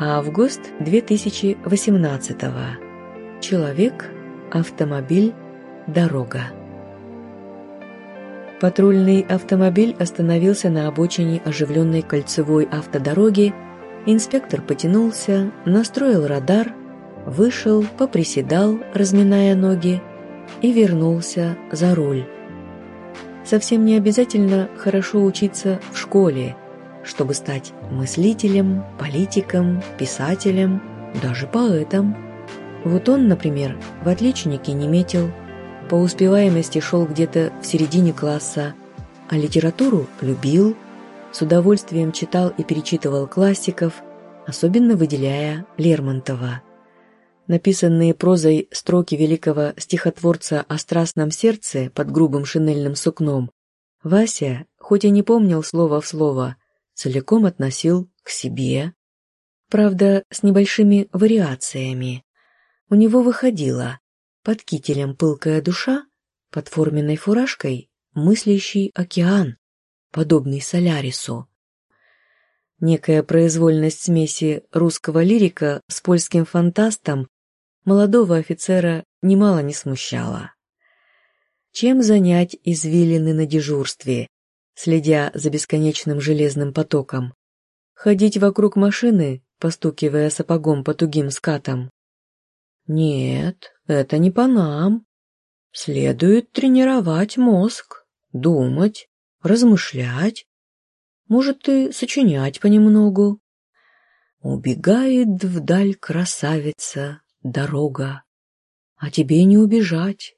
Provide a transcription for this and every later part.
Август 2018 Человек, автомобиль, дорога. Патрульный автомобиль остановился на обочине оживленной кольцевой автодороги. Инспектор потянулся, настроил радар, вышел, поприседал, разминая ноги, и вернулся за руль. Совсем не обязательно хорошо учиться в школе, чтобы стать мыслителем, политиком, писателем, даже поэтом. Вот он, например, в отличнике не метил, по успеваемости шел где-то в середине класса, а литературу любил, с удовольствием читал и перечитывал классиков, особенно выделяя Лермонтова. Написанные прозой строки великого стихотворца о страстном сердце под грубым шинельным сукном, Вася, хоть и не помнил слово в слово, целиком относил к себе. Правда, с небольшими вариациями. У него выходило под кителем пылкая душа, под форменной фуражкой мыслящий океан, подобный Солярису. Некая произвольность смеси русского лирика с польским фантастом молодого офицера немало не смущало. Чем занять извилины на дежурстве, следя за бесконечным железным потоком? Ходить вокруг машины, постукивая сапогом по тугим скатам? Нет, это не по нам. Следует тренировать мозг, думать, размышлять, может и сочинять понемногу. Убегает вдаль красавица, дорога, а тебе не убежать,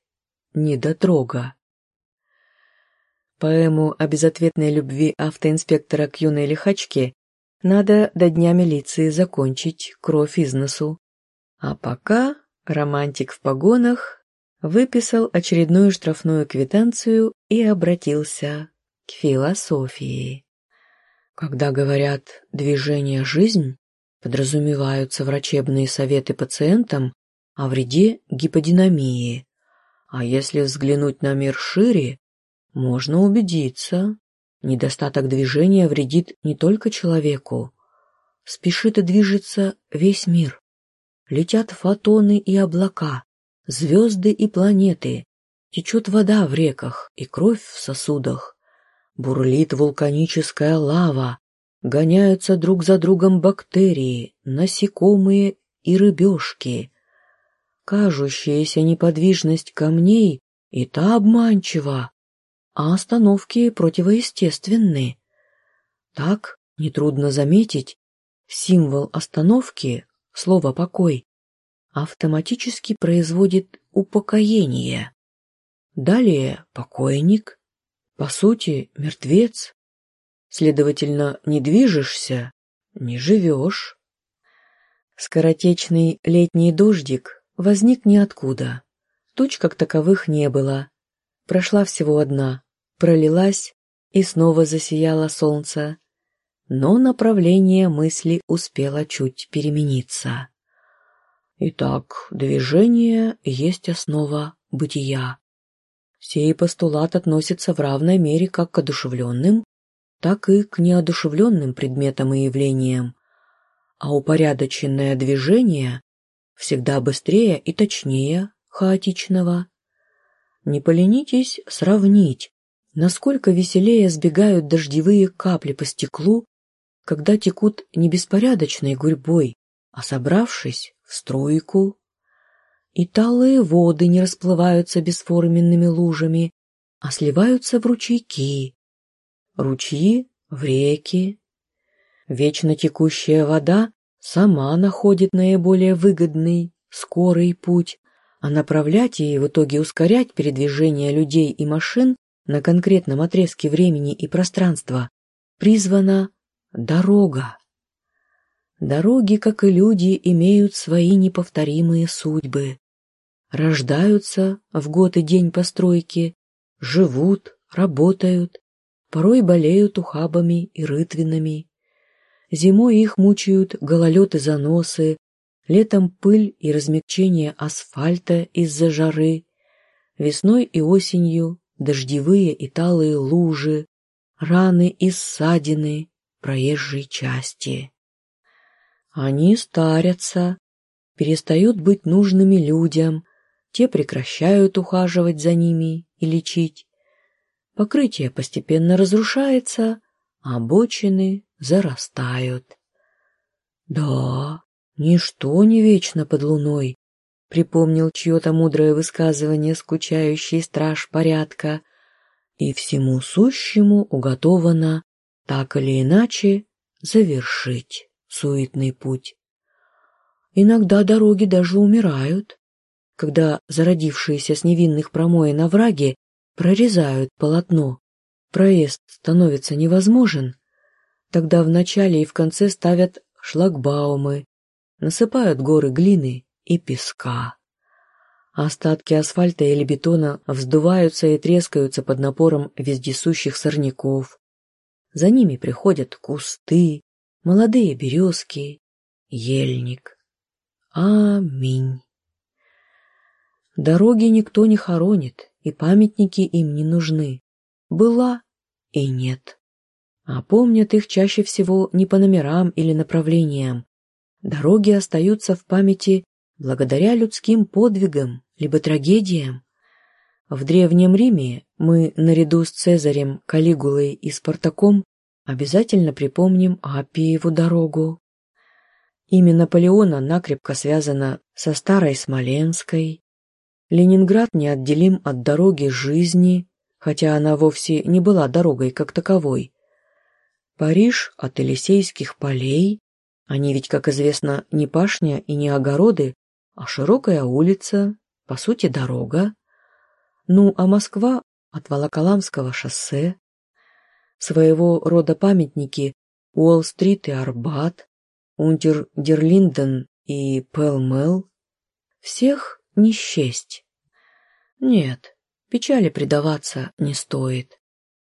не дотрога. Поэму о безответной любви автоинспектора к юной лихачке надо до дня милиции закончить кровь из носу. А пока романтик в погонах выписал очередную штрафную квитанцию и обратился к философии. Когда говорят «движение – жизнь», Подразумеваются врачебные советы пациентам о вреде гиподинамии. А если взглянуть на мир шире, можно убедиться, недостаток движения вредит не только человеку. Спешит и движется весь мир. Летят фотоны и облака, звезды и планеты, течет вода в реках и кровь в сосудах, бурлит вулканическая лава, гоняются друг за другом бактерии, насекомые и рыбешки. Кажущаяся неподвижность камней и та обманчива, а остановки противоестественны. Так, нетрудно заметить, символ остановки, слово «покой», автоматически производит упокоение. Далее покойник, по сути, мертвец, Следовательно, не движешься, не живешь. Скоротечный летний дождик возник ниоткуда. Туч как таковых не было. Прошла всего одна, пролилась, и снова засияло солнце. Но направление мысли успело чуть перемениться. Итак, движение есть основа бытия. Сей постулат относится в равной мере как к одушевленным, так и к неодушевленным предметам и явлениям, а упорядоченное движение всегда быстрее и точнее хаотичного. Не поленитесь сравнить, насколько веселее сбегают дождевые капли по стеклу, когда текут не беспорядочной гурьбой, а собравшись в струйку. И талые воды не расплываются бесформенными лужами, а сливаются в ручейки, ручьи в реки. Вечно текущая вода сама находит наиболее выгодный, скорый путь, а направлять и в итоге ускорять передвижение людей и машин на конкретном отрезке времени и пространства призвана дорога. Дороги, как и люди, имеют свои неповторимые судьбы. Рождаются в год и день постройки, живут, работают, порой болеют ухабами и рытвинами. Зимой их мучают гололед и заносы, летом пыль и размягчение асфальта из-за жары, весной и осенью дождевые и талые лужи, раны и ссадины проезжей части. Они старятся, перестают быть нужными людям, те прекращают ухаживать за ними и лечить. Покрытие постепенно разрушается, а обочины зарастают. Да, ничто не вечно под луной, припомнил чье-то мудрое высказывание скучающий страж порядка, и всему сущему уготовано, так или иначе, завершить суетный путь. Иногда дороги даже умирают, когда зародившиеся с невинных промоин овраги прорезают полотно, проезд становится невозможен, тогда в начале и в конце ставят шлагбаумы, насыпают горы глины и песка. Остатки асфальта или бетона вздуваются и трескаются под напором вездесущих сорняков. За ними приходят кусты, молодые березки, ельник. Аминь. Дороги никто не хоронит, и памятники им не нужны. Была и нет. А помнят их чаще всего не по номерам или направлениям. Дороги остаются в памяти благодаря людским подвигам, либо трагедиям. В Древнем Риме мы, наряду с Цезарем, Калигулой и Спартаком, обязательно припомним Апиеву дорогу. Имя Наполеона накрепко связано со Старой Смоленской. Ленинград неотделим от дороги жизни, хотя она вовсе не была дорогой как таковой. Париж от Елисейских полей, они ведь, как известно, не пашня и не огороды, а широкая улица, по сути, дорога. Ну, а Москва от Волоколамского шоссе. Своего рода памятники Уолл-стрит и Арбат, Унтер-Дерлинден и Пэлмэл. Всех не счесть. Нет, печали предаваться не стоит.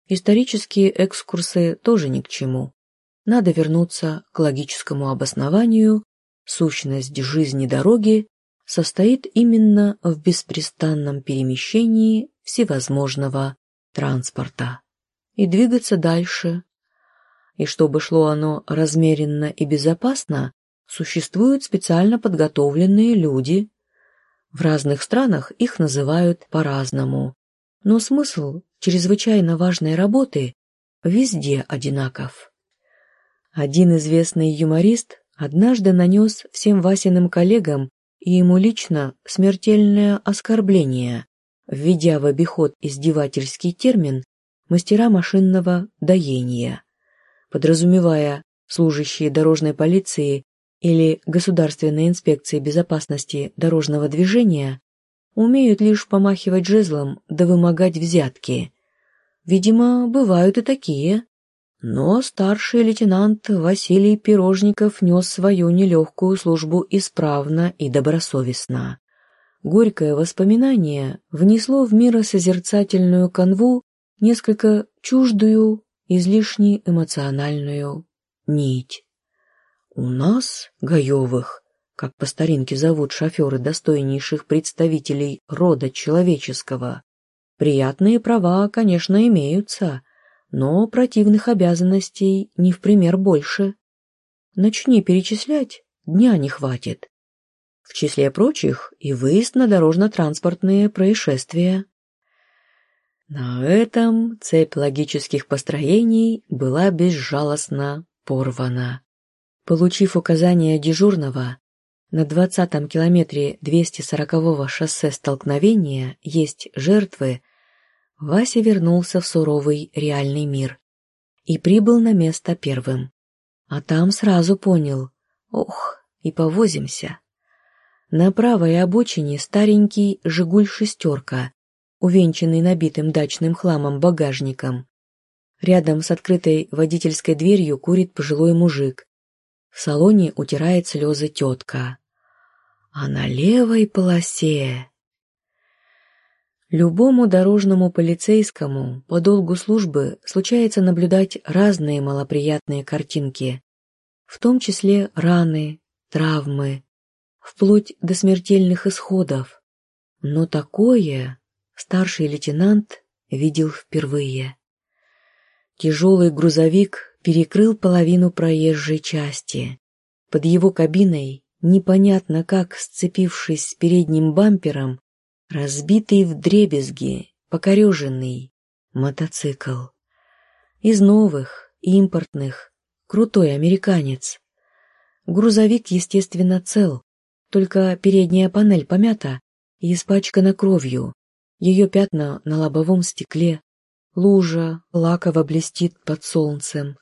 Исторические экскурсы тоже ни к чему. Надо вернуться к логическому обоснованию. Сущность жизни дороги состоит именно в беспрестанном перемещении всевозможного транспорта. И двигаться дальше. И чтобы шло оно размеренно и безопасно, существуют специально подготовленные люди. В разных странах их называют по-разному. Но смысл чрезвычайно важной работы везде одинаков. Один известный юморист однажды нанес всем Васиным коллегам и ему лично смертельное оскорбление, введя в обиход издевательский термин «мастера машинного доения», подразумевая служащие дорожной полиции или Государственной инспекции безопасности дорожного движения умеют лишь помахивать жезлом да вымогать взятки. Видимо, бывают и такие. Но старший лейтенант Василий Пирожников нес свою нелегкую службу исправно и добросовестно. Горькое воспоминание внесло в миросозерцательную канву несколько чуждую, излишне эмоциональную нить. У нас, Гаевых, как по старинке зовут шоферы достойнейших представителей рода человеческого, приятные права, конечно, имеются, но противных обязанностей не в пример больше. Начни перечислять, дня не хватит. В числе прочих и выезд на дорожно-транспортные происшествия. На этом цепь логических построений была безжалостно порвана. Получив указание дежурного, на двадцатом километре 240-го шоссе столкновения есть жертвы, Вася вернулся в суровый реальный мир и прибыл на место первым. А там сразу понял, ох, и повозимся. На правой обочине старенький «Жигуль-шестерка», увенчанный набитым дачным хламом багажником. Рядом с открытой водительской дверью курит пожилой мужик. В салоне утирает слезы тетка. А на левой полосе Любому дорожному полицейскому по долгу службы случается наблюдать разные малоприятные картинки, в том числе раны, травмы, вплоть до смертельных исходов. Но такое старший лейтенант видел впервые. Тяжелый грузовик перекрыл половину проезжей части. Под его кабиной, непонятно как сцепившись с передним бампером, разбитый в дребезги, покореженный мотоцикл. Из новых, импортных, крутой американец. Грузовик, естественно, цел, только передняя панель помята и испачкана кровью, ее пятна на лобовом стекле, лужа лаково блестит под солнцем.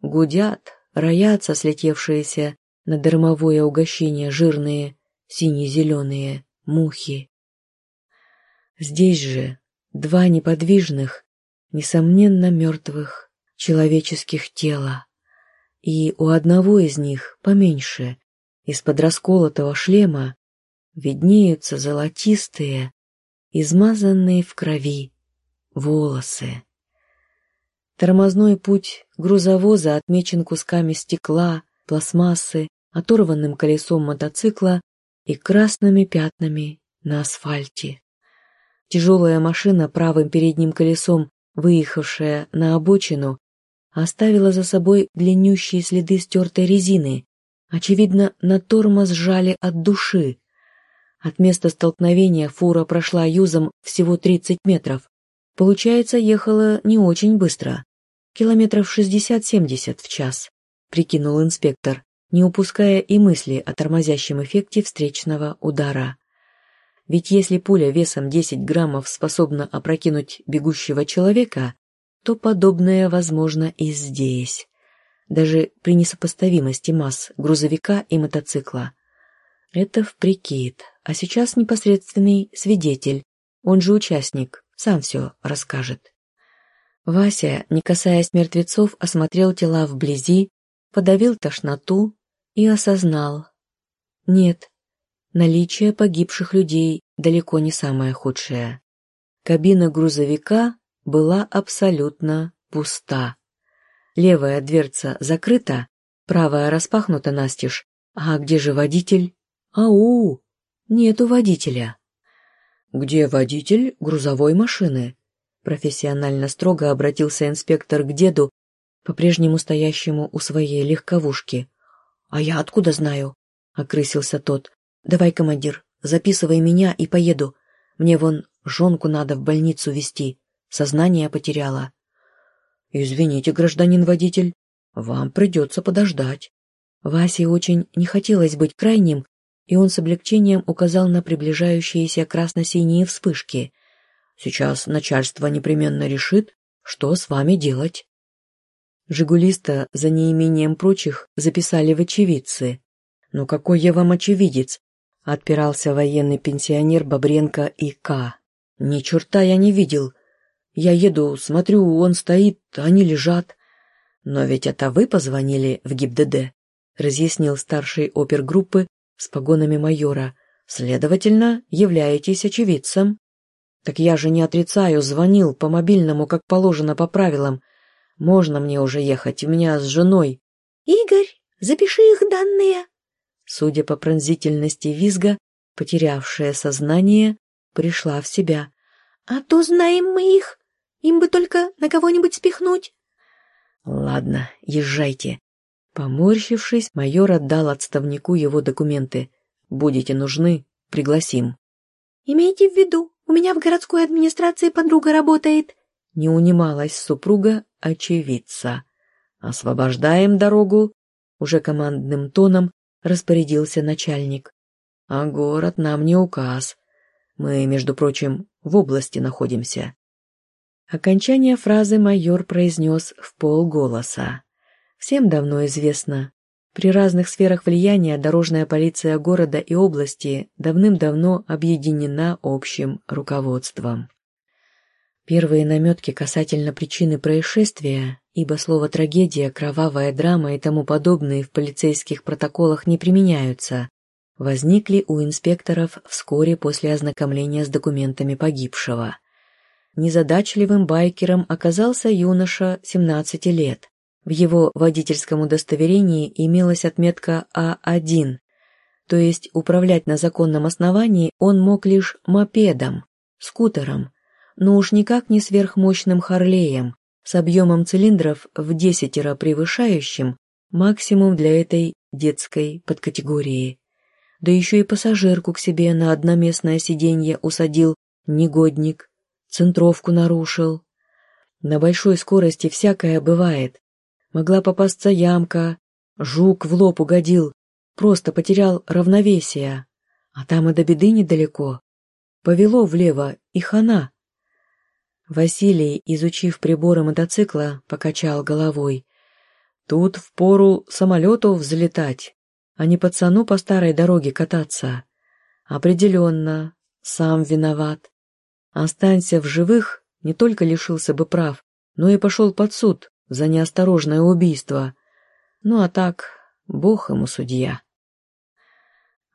Гудят, роятся слетевшиеся на дармовое угощение жирные, сине-зеленые мухи. Здесь же два неподвижных, несомненно мертвых человеческих тела, и у одного из них поменьше, из-под расколотого шлема, виднеются золотистые, измазанные в крови волосы. Тормозной путь грузовоза отмечен кусками стекла, пластмассы, оторванным колесом мотоцикла и красными пятнами на асфальте. Тяжелая машина правым передним колесом, выехавшая на обочину, оставила за собой длиннющие следы стертой резины. Очевидно, на тормоз сжали от души. От места столкновения фура прошла юзом всего 30 метров. Получается, ехала не очень быстро. Километров 60-70 в час, прикинул инспектор, не упуская и мысли о тормозящем эффекте встречного удара. Ведь если пуля весом 10 граммов способна опрокинуть бегущего человека, то подобное возможно и здесь. Даже при несопоставимости масс грузовика и мотоцикла. Это в прикид, а сейчас непосредственный свидетель, он же участник, сам все расскажет. Вася, не касаясь мертвецов, осмотрел тела вблизи, подавил тошноту и осознал. Нет, наличие погибших людей далеко не самое худшее. Кабина грузовика была абсолютно пуста. Левая дверца закрыта, правая распахнута настежь. А где же водитель? «Ау! Нету водителя!» «Где водитель грузовой машины?» Профессионально строго обратился инспектор к деду, по-прежнему стоящему у своей легковушки. «А я откуда знаю?» — окрысился тот. «Давай, командир, записывай меня и поеду. Мне вон жонку надо в больницу везти. Сознание потеряла». «Извините, гражданин водитель, вам придется подождать». Васе очень не хотелось быть крайним и он с облегчением указал на приближающиеся красно-синие вспышки. «Сейчас начальство непременно решит, что с вами делать». Жигулиста, за неимением прочих, записали в очевидцы. «Ну какой я вам очевидец?» — отпирался военный пенсионер Бобренко и К. «Ни черта я не видел. Я еду, смотрю, он стоит, они лежат». «Но ведь это вы позвонили в ГИБДД», — разъяснил старший опергруппы с погонами майора. Следовательно, являетесь очевидцем. Так я же не отрицаю, звонил по мобильному, как положено по правилам. Можно мне уже ехать, у меня с женой. Игорь, запиши их данные. Судя по пронзительности визга, потерявшая сознание, пришла в себя. А то знаем мы их. Им бы только на кого-нибудь спихнуть. Ладно, езжайте. Поморщившись, майор отдал отставнику его документы. «Будете нужны, пригласим». «Имейте в виду, у меня в городской администрации подруга работает». Не унималась супруга очевидца. «Освобождаем дорогу», — уже командным тоном распорядился начальник. «А город нам не указ. Мы, между прочим, в области находимся». Окончание фразы майор произнес в полголоса. Всем давно известно. При разных сферах влияния дорожная полиция города и области давным-давно объединена общим руководством. Первые наметки касательно причины происшествия, ибо слово «трагедия», «кровавая драма» и тому подобные в полицейских протоколах не применяются, возникли у инспекторов вскоре после ознакомления с документами погибшего. Незадачливым байкером оказался юноша 17 лет, в его водительском удостоверении имелась отметка А1, то есть управлять на законном основании он мог лишь мопедом, скутером, но уж никак не сверхмощным Харлеем с объемом цилиндров в десятеро превышающим максимум для этой детской подкатегории. Да еще и пассажирку к себе на одноместное сиденье усадил негодник, центровку нарушил. На большой скорости всякое бывает. Могла попасться ямка, жук в лоб угодил, просто потерял равновесие. А там и до беды недалеко. Повело влево и хана. Василий, изучив приборы мотоцикла, покачал головой. Тут впору самолету взлетать, а не пацану по старой дороге кататься. Определенно, сам виноват. Останься в живых, не только лишился бы прав, но и пошел под суд за неосторожное убийство. Ну а так, бог ему судья.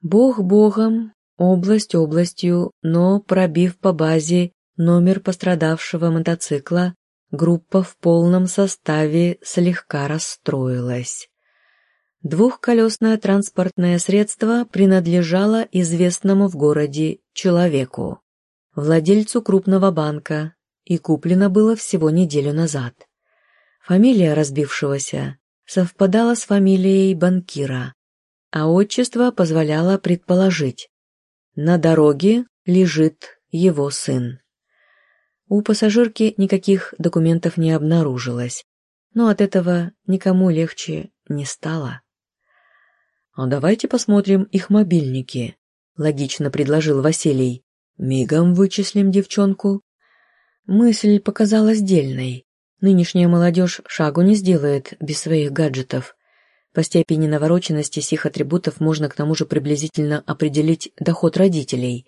Бог богом, область областью, но, пробив по базе номер пострадавшего мотоцикла, группа в полном составе слегка расстроилась. Двухколесное транспортное средство принадлежало известному в городе человеку, владельцу крупного банка, и куплено было всего неделю назад. Фамилия разбившегося совпадала с фамилией банкира, а отчество позволяло предположить. На дороге лежит его сын. У пассажирки никаких документов не обнаружилось, но от этого никому легче не стало. «А давайте посмотрим их мобильники», — логично предложил Василий. «Мигом вычислим девчонку». Мысль показалась дельной. Нынешняя молодежь шагу не сделает без своих гаджетов. По степени навороченности сих атрибутов можно к тому же приблизительно определить доход родителей.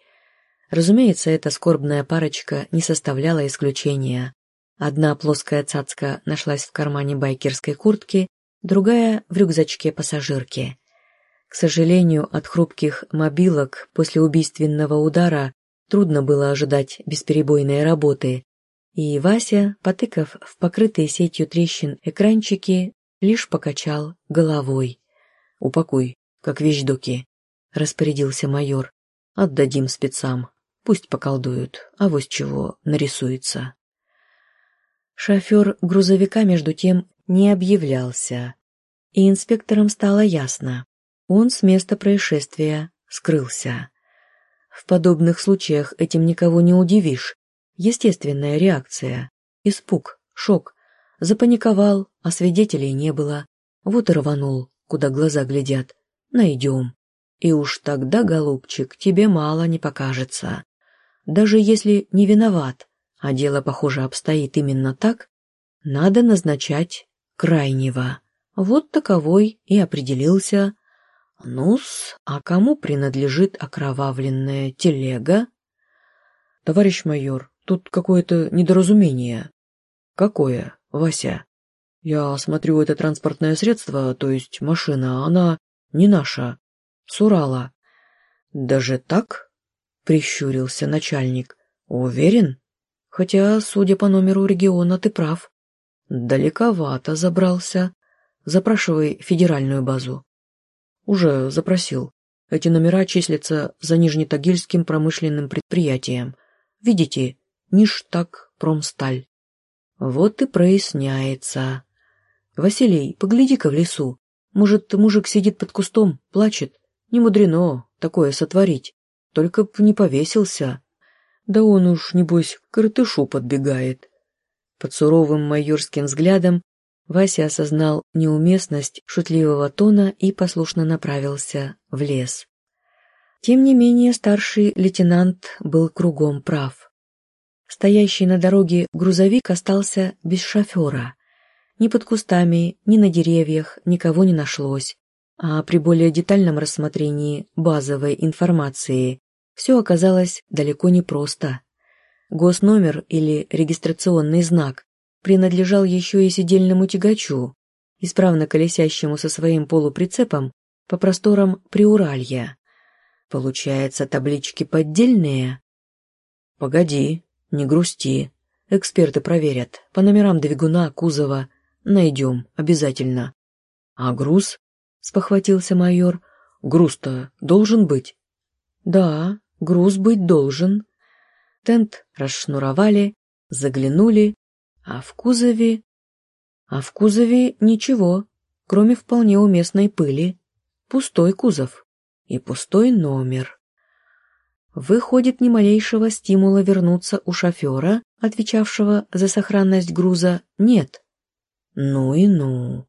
Разумеется, эта скорбная парочка не составляла исключения. Одна плоская цацка нашлась в кармане байкерской куртки, другая — в рюкзачке пассажирки. К сожалению, от хрупких мобилок после убийственного удара трудно было ожидать бесперебойной работы, и Вася, потыкав в покрытые сетью трещин экранчики, лишь покачал головой. «Упакуй, как вещдоки», — распорядился майор. «Отдадим спецам, пусть поколдуют, а вось чего нарисуется». Шофер грузовика, между тем, не объявлялся, и инспекторам стало ясно. Он с места происшествия скрылся. В подобных случаях этим никого не удивишь. Естественная реакция. Испуг, шок. Запаниковал, а свидетелей не было. Вот и рванул, куда глаза глядят. Найдем. И уж тогда, голубчик, тебе мало не покажется. Даже если не виноват, а дело, похоже, обстоит именно так, надо назначать крайнего. Вот таковой и определился «Ну-с, а кому принадлежит окровавленная телега?» «Товарищ майор, тут какое-то недоразумение». «Какое, Вася?» «Я смотрю, это транспортное средство, то есть машина, она не наша, с Урала». «Даже так?» — прищурился начальник. «Уверен? Хотя, судя по номеру региона, ты прав. Далековато забрался. Запрашивай федеральную базу». Уже запросил. Эти номера числятся за Нижнетагильским промышленным предприятием. Видите, Ништаг Промсталь. Вот и проясняется. Василий, погляди-ка в лесу. Может, мужик сидит под кустом, плачет? Не мудрено такое сотворить. Только б не повесился. Да он уж, небось, к крытышу подбегает. Под суровым майорским взглядом Вася осознал неуместность шутливого тона и послушно направился в лес. Тем не менее старший лейтенант был кругом прав. Стоящий на дороге грузовик остался без шофера. Ни под кустами, ни на деревьях никого не нашлось, а при более детальном рассмотрении базовой информации все оказалось далеко не просто. Госномер или регистрационный знак принадлежал еще и сидельному тягачу, исправно колесящему со своим полуприцепом по просторам Приуралья. Получается, таблички поддельные? Погоди, не грусти. Эксперты проверят. По номерам двигуна, кузова. Найдем, обязательно. А груз? Спохватился майор. Груз-то должен быть? Да, груз быть должен. Тент расшнуровали, заглянули а в кузове... А в кузове ничего, кроме вполне уместной пыли. пустой кузов и пустой номер. Выходит, ни малейшего стимула вернуться у шофера, отвечавшего за сохранность груза, нет. Ну и ну.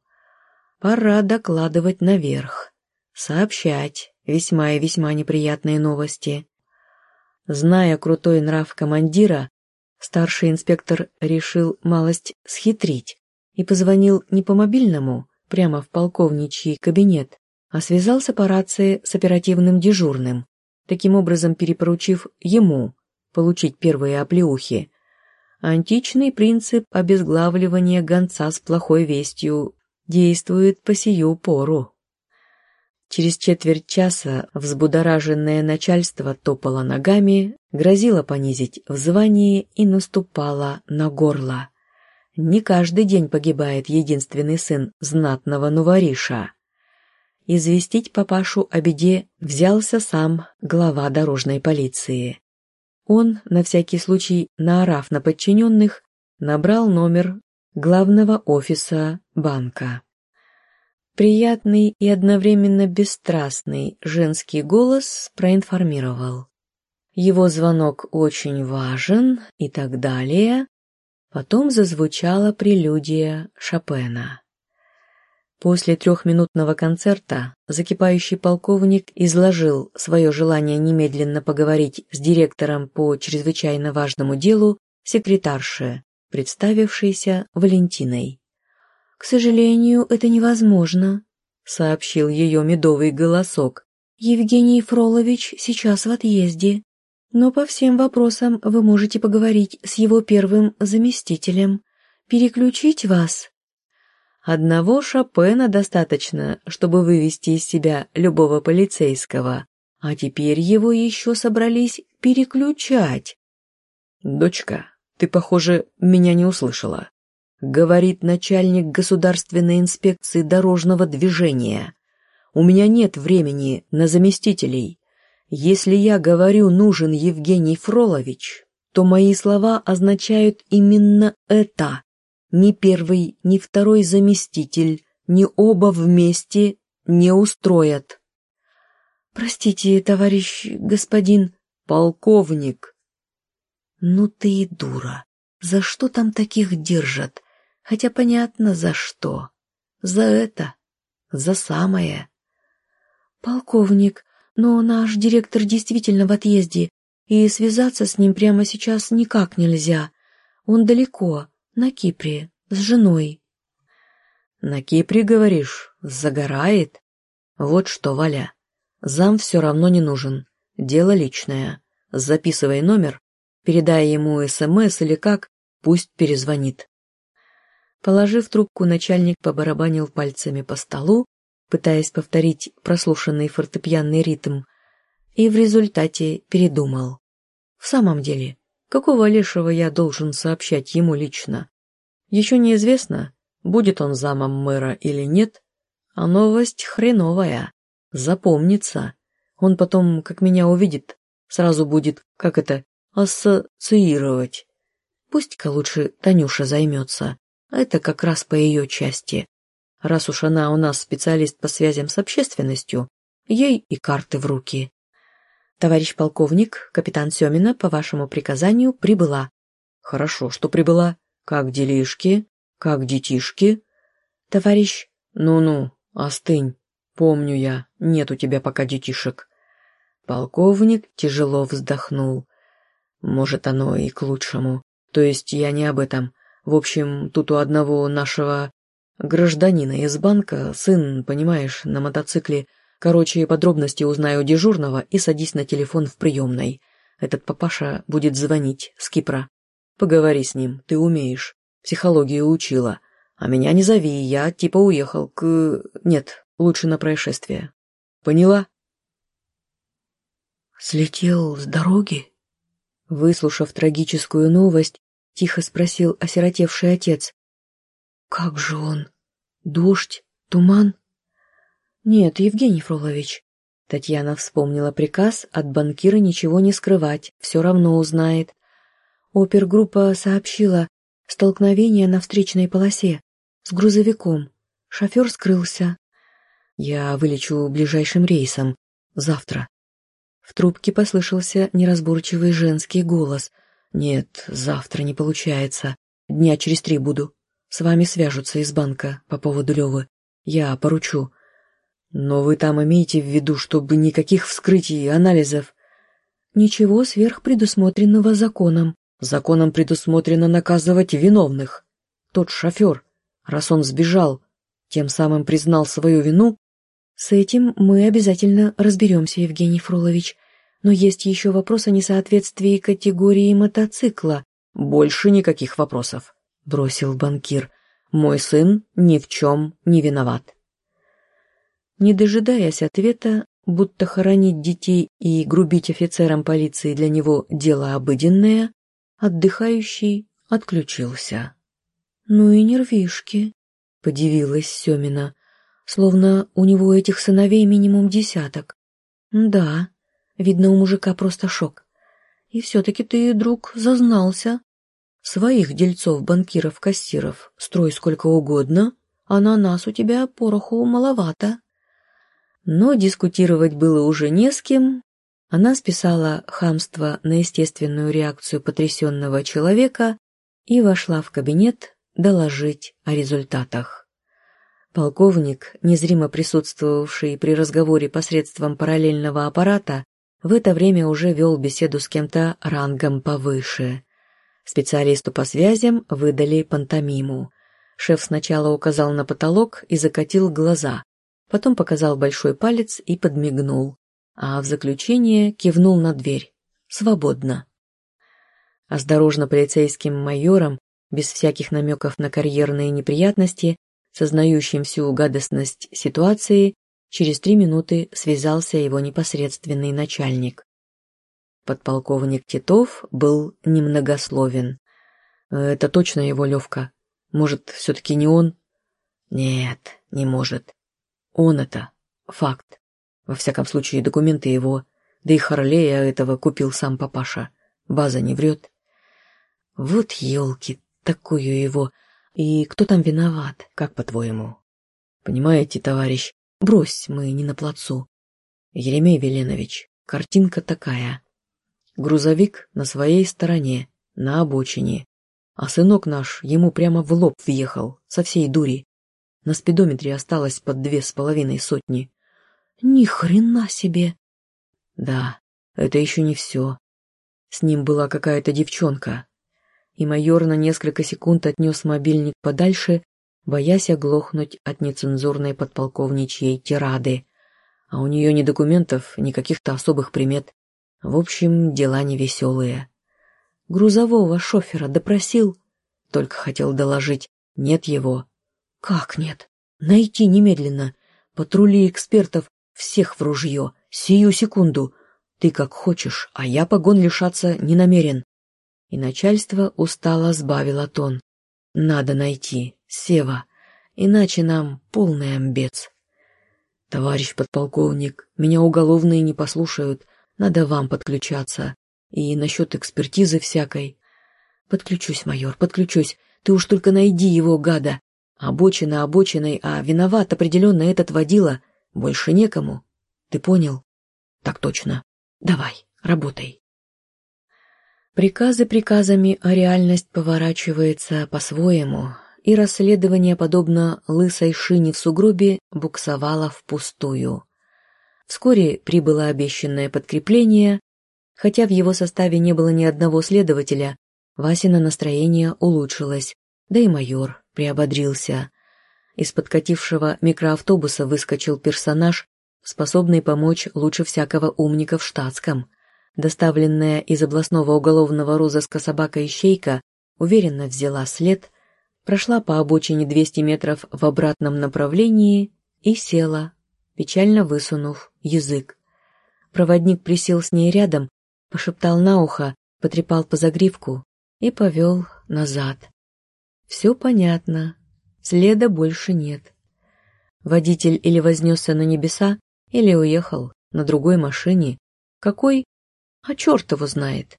Пора докладывать наверх, сообщать весьма и весьма неприятные новости. Зная крутой нрав командира, старший инспектор решил малость схитрить и позвонил не по мобильному, прямо в полковничий кабинет, а связался по рации с оперативным дежурным, таким образом перепоручив ему получить первые оплеухи. Античный принцип обезглавливания гонца с плохой вестью действует по сию пору. Через четверть часа взбудораженное начальство топало ногами, грозило понизить в звании и наступало на горло. Не каждый день погибает единственный сын знатного нувариша. Известить папашу о беде взялся сам глава дорожной полиции. Он, на всякий случай наорав на подчиненных, набрал номер главного офиса банка. Приятный и одновременно бесстрастный женский голос проинформировал. Его звонок очень важен и так далее. Потом зазвучала прелюдия Шопена. После трехминутного концерта закипающий полковник изложил свое желание немедленно поговорить с директором по чрезвычайно важному делу секретарше, представившейся Валентиной. «К сожалению, это невозможно», — сообщил ее медовый голосок. «Евгений Фролович сейчас в отъезде, но по всем вопросам вы можете поговорить с его первым заместителем. Переключить вас?» Одного Шопена достаточно, чтобы вывести из себя любого полицейского, а теперь его еще собрались переключать. «Дочка, ты, похоже, меня не услышала», — говорит начальник государственной инспекции дорожного движения. «У меня нет времени на заместителей. Если я говорю «нужен Евгений Фролович», то мои слова означают именно это. Ни первый, ни второй заместитель, ни оба вместе не устроят. Простите, товарищ господин полковник. Ну ты и дура. За что там таких держат? Хотя понятно, за что. За это. За самое. Полковник, но наш директор действительно в отъезде, и связаться с ним прямо сейчас никак нельзя. Он далеко на Кипре, с женой. На Кипре, говоришь, загорает? Вот что, Валя, зам все равно не нужен. Дело личное. Записывай номер, передай ему СМС или как, пусть перезвонит. Положив трубку, начальник побарабанил пальцами по столу, пытаясь повторить прослушанный фортепианный ритм, и в результате передумал. В самом деле, Какого лешего я должен сообщать ему лично? Еще неизвестно, будет он замом мэра или нет, а новость хреновая, запомнится. Он потом, как меня увидит, сразу будет, как это, ассоциировать. Пусть-ка лучше Танюша займется, это как раз по ее части. Раз уж она у нас специалист по связям с общественностью, ей и карты в руки. «Товарищ полковник, капитан Семина, по вашему приказанию, прибыла». «Хорошо, что прибыла. Как делишки? Как детишки?» «Товарищ...» «Ну-ну, остынь. Помню я, нет у тебя пока детишек». Полковник тяжело вздохнул. «Может, оно и к лучшему. То есть я не об этом. В общем, тут у одного нашего гражданина из банка сын, понимаешь, на мотоцикле Короче, подробности узнаю у дежурного и садись на телефон в приемной. Этот папаша будет звонить с Кипра. Поговори с ним, ты умеешь. Психологию учила. А меня не зови, я типа уехал к... Нет, лучше на происшествие. Поняла? Слетел с дороги? Выслушав трагическую новость, тихо спросил осиротевший отец. Как же он? Дождь? Туман? «Нет, Евгений Фролович». Татьяна вспомнила приказ от банкира ничего не скрывать, все равно узнает. Опергруппа сообщила столкновение на встречной полосе с грузовиком. Шофер скрылся. Я вылечу ближайшим рейсом. Завтра. В трубке послышался неразборчивый женский голос. Нет, завтра не получается. Дня через три буду. С вами свяжутся из банка по поводу Левы. Я поручу. Но вы там имеете в виду, чтобы никаких вскрытий и анализов? Ничего сверхпредусмотренного законом. Законом предусмотрено наказывать виновных. Тот шофер, раз он сбежал, тем самым признал свою вину? С этим мы обязательно разберемся, Евгений Фролович. Но есть еще вопрос о несоответствии категории мотоцикла. Больше никаких вопросов, бросил банкир. Мой сын ни в чем не виноват. Не дожидаясь ответа, будто хоронить детей и грубить офицерам полиции для него дело обыденное, отдыхающий отключился. «Ну и нервишки», — подивилась Семина, словно у него этих сыновей минимум десяток. «Да, видно, у мужика просто шок. И все-таки ты, друг, зазнался. Своих дельцов, банкиров, кассиров строй сколько угодно, а на нас у тебя пороху маловато». Но дискутировать было уже не с кем. Она списала хамство на естественную реакцию потрясенного человека и вошла в кабинет доложить о результатах. Полковник, незримо присутствовавший при разговоре посредством параллельного аппарата, в это время уже вел беседу с кем-то рангом повыше. Специалисту по связям выдали пантомиму. Шеф сначала указал на потолок и закатил глаза, потом показал большой палец и подмигнул, а в заключение кивнул на дверь. «Свободно». Осторожно полицейским майором, без всяких намеков на карьерные неприятности, сознающим всю гадостность ситуации, через три минуты связался его непосредственный начальник. Подполковник Титов был немногословен. «Это точно его Левка. Может, все-таки не он?» «Нет, не может. Он это. Факт. Во всяком случае, документы его. Да и Харлея этого купил сам папаша. База не врет. Вот елки, такую его. И кто там виноват, как по-твоему? Понимаете, товарищ, брось, мы не на плацу. Еремей Веленович, картинка такая. Грузовик на своей стороне, на обочине. А сынок наш ему прямо в лоб въехал, со всей дури. На спидометре осталось под две с половиной сотни. Ни хрена себе! Да, это еще не все. С ним была какая-то девчонка. И майор на несколько секунд отнес мобильник подальше, боясь оглохнуть от нецензурной подполковничьей тирады. А у нее ни документов, ни каких-то особых примет. В общем, дела невеселые. Грузового шофера допросил, только хотел доложить, нет его. Как нет? Найти немедленно. Патрули экспертов всех в ружье. Сию секунду. Ты как хочешь, а я погон лишаться не намерен. И начальство устало сбавило тон. Надо найти, Сева, иначе нам полный амбец. Товарищ подполковник, меня уголовные не послушают, надо вам подключаться. И насчет экспертизы всякой. Подключусь, майор, подключусь. Ты уж только найди его, гада. Обочина обочиной, а виноват определенно этот водила. Больше некому. Ты понял? Так точно. Давай, работай. Приказы приказами, а реальность поворачивается по-своему, и расследование, подобно лысой шине в сугробе, буксовало впустую. Вскоре прибыло обещанное подкрепление, хотя в его составе не было ни одного следователя, Васина настроение улучшилось, да и майор приободрился. Из подкатившего микроавтобуса выскочил персонаж, способный помочь лучше всякого умника в штатском. Доставленная из областного уголовного розыска собака-ищейка уверенно взяла след, прошла по обочине 200 метров в обратном направлении и села, печально высунув язык. Проводник присел с ней рядом, пошептал на ухо, потрепал по загривку и повел назад. Все понятно. Следа больше нет. Водитель или вознесся на небеса, или уехал на другой машине. Какой? А черт его знает.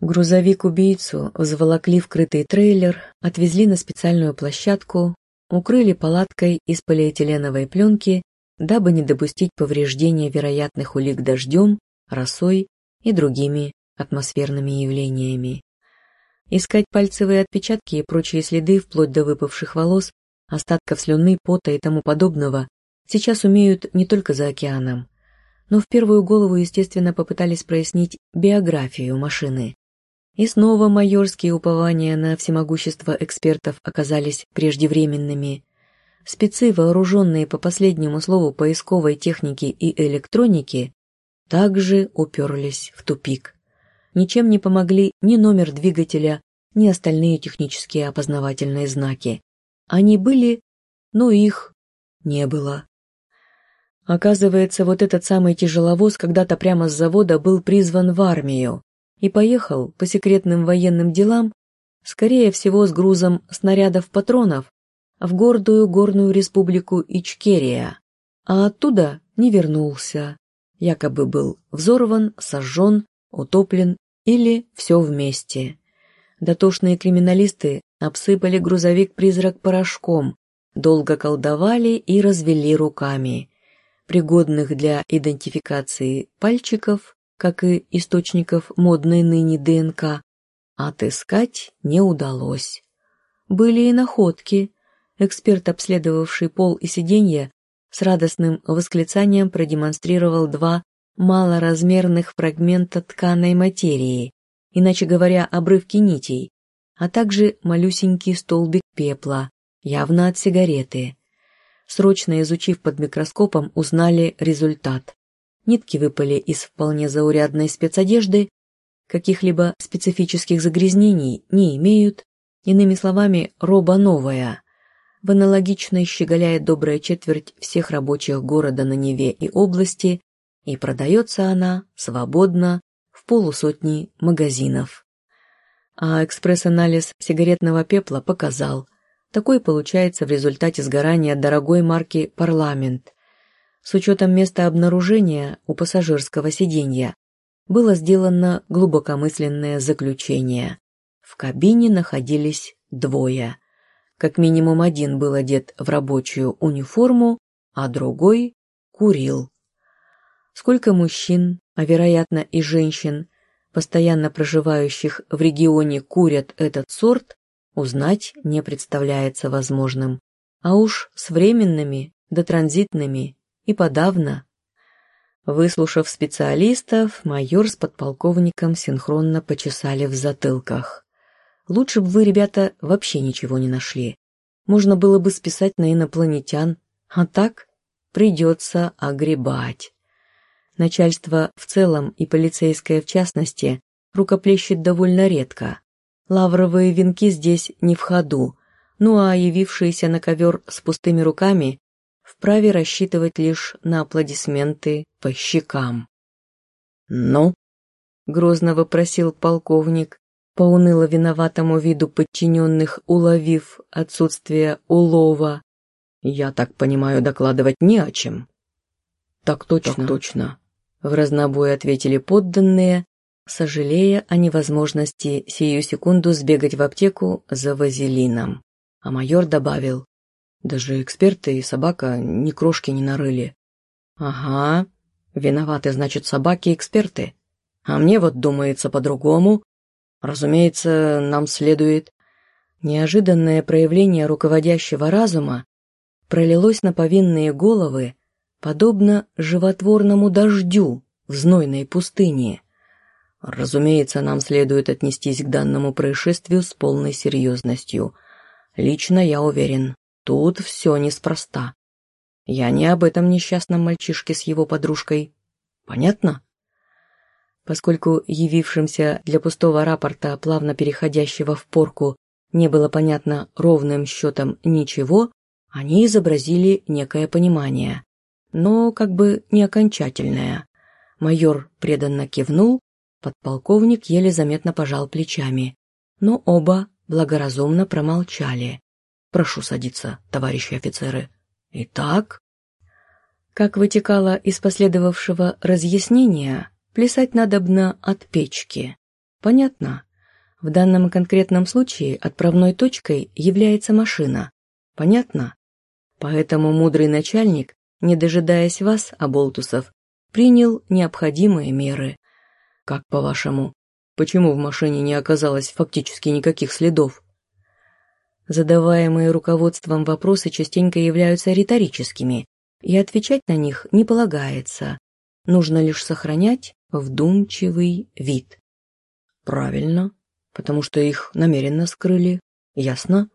Грузовик-убийцу взволокли в крытый трейлер, отвезли на специальную площадку, укрыли палаткой из полиэтиленовой пленки дабы не допустить повреждения вероятных улик дождем, росой и другими атмосферными явлениями. Искать пальцевые отпечатки и прочие следы вплоть до выпавших волос, остатков слюны, пота и тому подобного сейчас умеют не только за океаном. Но в первую голову, естественно, попытались прояснить биографию машины. И снова майорские упования на всемогущество экспертов оказались преждевременными. Спецы, вооруженные по последнему слову поисковой техники и электроники, также уперлись в тупик. Ничем не помогли ни номер двигателя, ни остальные технические опознавательные знаки. Они были, но их не было. Оказывается, вот этот самый тяжеловоз когда-то прямо с завода был призван в армию, и поехал по секретным военным делам, скорее всего с грузом снарядов-патронов, в гордую горную республику Ичкерия, а оттуда не вернулся, якобы был взорван, сожжен, утоплен или все вместе. Дотошные криминалисты обсыпали грузовик-призрак порошком, долго колдовали и развели руками. Пригодных для идентификации пальчиков как и источников модной ныне ДНК, отыскать не удалось. Были и находки. Эксперт, обследовавший пол и сиденье, с радостным восклицанием продемонстрировал два малоразмерных фрагмента тканой материи, иначе говоря, обрывки нитей, а также малюсенький столбик пепла, явно от сигареты. Срочно изучив под микроскопом, узнали результат. Нитки выпали из вполне заурядной спецодежды, каких-либо специфических загрязнений не имеют, иными словами, роба новая. В аналогичной щеголяет добрая четверть всех рабочих города на Неве и области, и продается она свободно в полусотни магазинов. А экспресс-анализ сигаретного пепла показал, такой получается в результате сгорания дорогой марки «Парламент», с учетом места обнаружения у пассажирского сиденья было сделано глубокомысленное заключение. В кабине находились двое. Как минимум один был одет в рабочую униформу, а другой курил. Сколько мужчин, а вероятно и женщин, постоянно проживающих в регионе курят этот сорт, узнать не представляется возможным. А уж с временными да транзитными и подавно. Выслушав специалистов, майор с подполковником синхронно почесали в затылках. Лучше бы вы, ребята, вообще ничего не нашли. Можно было бы списать на инопланетян, а так придется огребать. Начальство в целом и полицейское в частности рукоплещет довольно редко. Лавровые венки здесь не в ходу, ну а явившиеся на ковер с пустыми руками вправе рассчитывать лишь на аплодисменты по щекам. «Ну?» — грозно вопросил полковник, по уныло виноватому виду подчиненных уловив отсутствие улова. «Я так понимаю, докладывать не о чем». «Так точно». «Так точно», — в разнобой ответили подданные, сожалея о невозможности сию секунду сбегать в аптеку за вазелином. А майор добавил, даже эксперты и собака ни крошки не нарыли. Ага, виноваты, значит, собаки-эксперты. А мне вот думается по-другому. Разумеется, нам следует... Неожиданное проявление руководящего разума пролилось на повинные головы, подобно животворному дождю в знойной пустыне. Разумеется, нам следует отнестись к данному происшествию с полной серьезностью. Лично я уверен, Тут все неспроста. Я не об этом несчастном мальчишке с его подружкой. Понятно? Поскольку явившимся для пустого рапорта, плавно переходящего в порку, не было понятно ровным счетом ничего, они изобразили некое понимание, но как бы не окончательное. Майор преданно кивнул, подполковник еле заметно пожал плечами, но оба благоразумно промолчали. Прошу садиться, товарищи офицеры. Итак, как вытекало из последовавшего разъяснения, плясать надобно от печки. Понятно? В данном конкретном случае отправной точкой является машина. Понятно? Поэтому мудрый начальник не дожидаясь вас, оболтусов, принял необходимые меры. Как по-вашему, почему в машине не оказалось фактически никаких следов? Задаваемые руководством вопросы частенько являются риторическими, и отвечать на них не полагается. Нужно лишь сохранять вдумчивый вид. Правильно, потому что их намеренно скрыли. Ясно?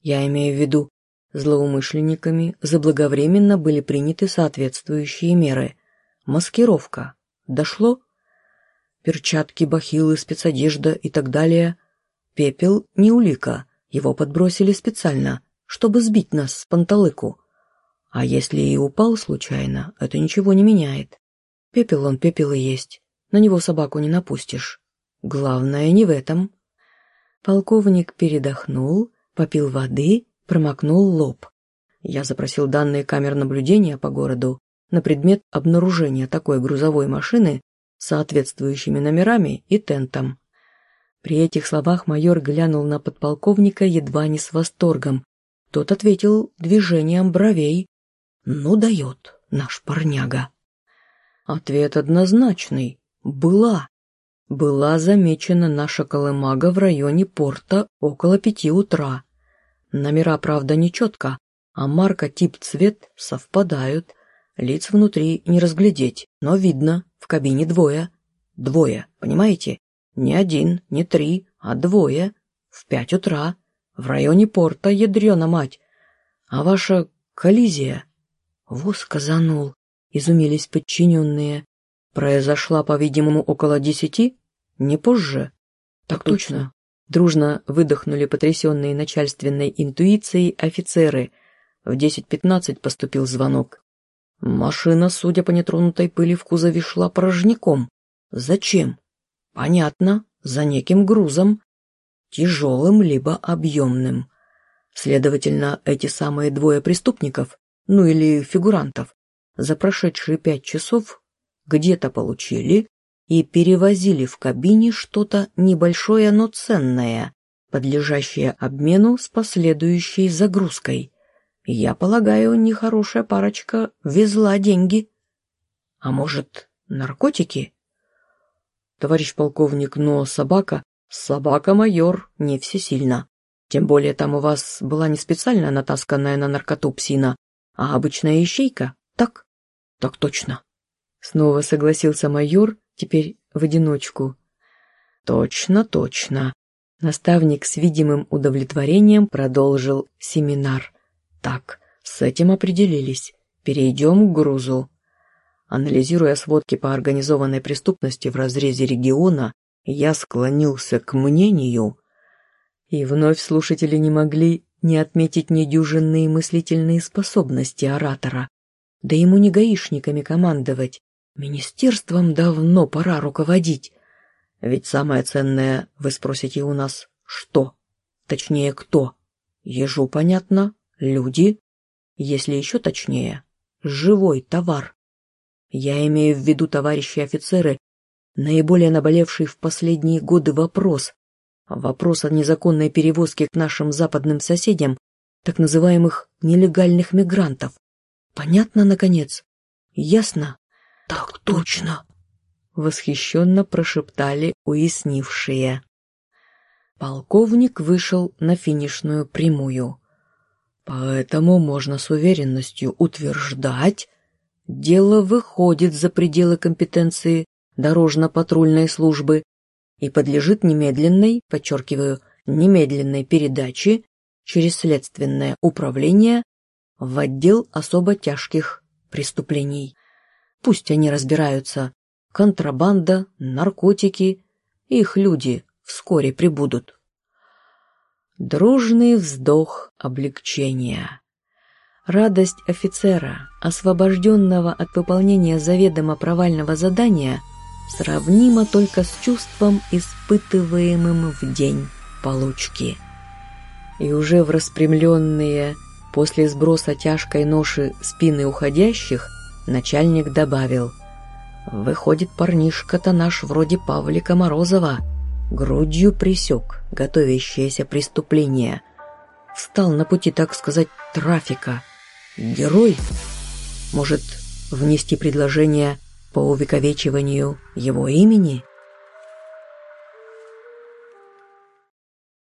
Я имею в виду, злоумышленниками заблаговременно были приняты соответствующие меры. Маскировка. Дошло? Перчатки, бахилы, спецодежда и так далее. Пепел не улика, его подбросили специально, чтобы сбить нас с панталыку. А если и упал случайно, это ничего не меняет. Пепел он пепел и есть, на него собаку не напустишь. Главное не в этом. Полковник передохнул, попил воды, промокнул лоб. Я запросил данные камер наблюдения по городу на предмет обнаружения такой грузовой машины с соответствующими номерами и тентом. При этих словах майор глянул на подполковника едва не с восторгом. Тот ответил движением бровей. «Ну дает наш парняга». Ответ однозначный. Была. Была замечена наша колымага в районе порта около пяти утра. Номера, правда, не четко, а марка, тип, цвет совпадают. Лиц внутри не разглядеть, но видно, в кабине двое. Двое, понимаете? Не один, не три, а двое. В пять утра. В районе порта, ядрена мать. А ваша коллизия? Воз казанул, изумились подчиненные. Произошла, по-видимому, около десяти? Не позже? Так точно. Дружно выдохнули потрясенные начальственной интуицией офицеры. В десять пятнадцать поступил звонок. Машина, судя по нетронутой пыли в кузове, шла порожняком. Зачем? Понятно, за неким грузом. Тяжелым либо объемным. Следовательно, эти самые двое преступников, ну или фигурантов, за прошедшие пять часов где-то получили и перевозили в кабине что-то небольшое, но ценное, подлежащее обмену с последующей загрузкой. Я полагаю, нехорошая парочка везла деньги. А может, наркотики? Товарищ полковник, но собака... Собака-майор не всесильна. Тем более там у вас была не специально натасканная на наркоту псина, а обычная ищейка, так? Так точно. Снова согласился майор, теперь в одиночку. Точно, точно. Наставник с видимым удовлетворением продолжил семинар. Так, с этим определились. Перейдем к грузу. Анализируя сводки по организованной преступности в разрезе региона, я склонился к мнению, и вновь слушатели не могли не отметить недюжинные мыслительные способности оратора. Да ему не гаишниками командовать, Министерством давно пора руководить. Ведь самое ценное, вы спросите у нас, что? Точнее, кто? Ежу понятно, люди. Если еще точнее, живой товар. Я имею в виду, товарищи офицеры, наиболее наболевший в последние годы вопрос. Вопрос о незаконной перевозке к нашим западным соседям так называемых нелегальных мигрантов. Понятно, наконец? Ясно? «Так точно!» — восхищенно прошептали уяснившие. Полковник вышел на финишную прямую. Поэтому можно с уверенностью утверждать, дело выходит за пределы компетенции дорожно-патрульной службы и подлежит немедленной, подчеркиваю, немедленной передаче через следственное управление в отдел особо тяжких преступлений. Пусть они разбираются. Контрабанда, наркотики. Их люди вскоре прибудут. Дружный вздох облегчения. Радость офицера, освобожденного от выполнения заведомо провального задания, сравнима только с чувством, испытываемым в день получки. И уже в распрямленные после сброса тяжкой ноши спины уходящих Начальник добавил. «Выходит, парнишка-то наш вроде Павлика Морозова. Грудью присек готовящееся преступление. Встал на пути, так сказать, трафика. Герой?» Может, внести предложение по увековечиванию его имени –